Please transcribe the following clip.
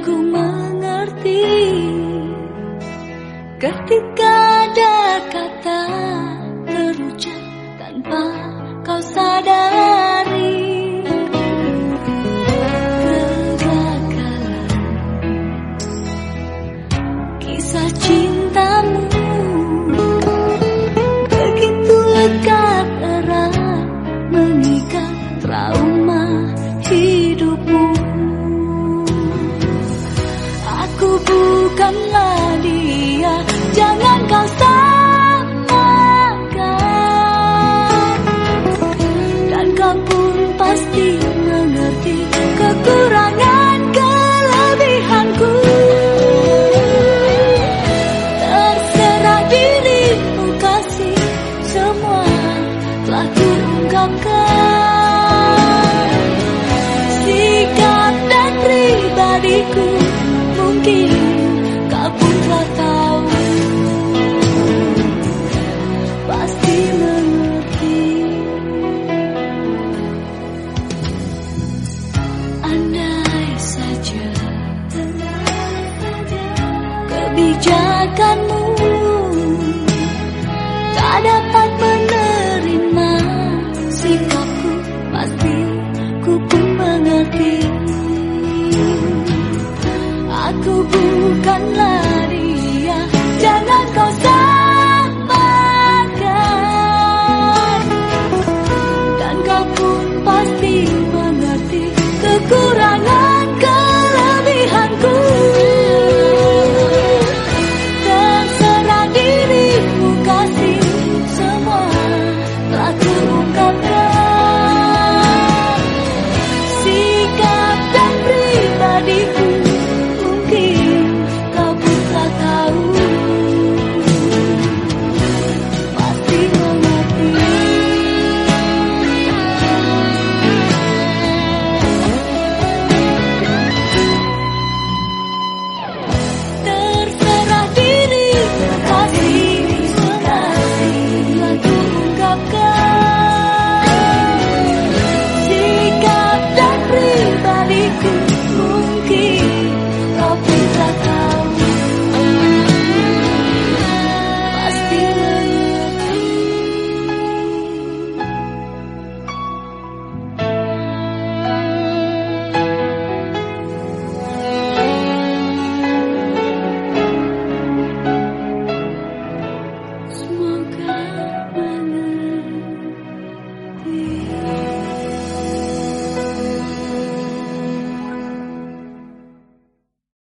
ku mengerti Ketika ada kata terucap tanpa kau sadar dia Jangan kau samakan Dan kau pun pasti mengerti Kekurangan kelebihanku. Terserah dirimu kasih Semua telah kuungkapkan Kebijakanmu. Tak dapat menerima Sikapku pasti ku pun mengerti. Aku bukanlah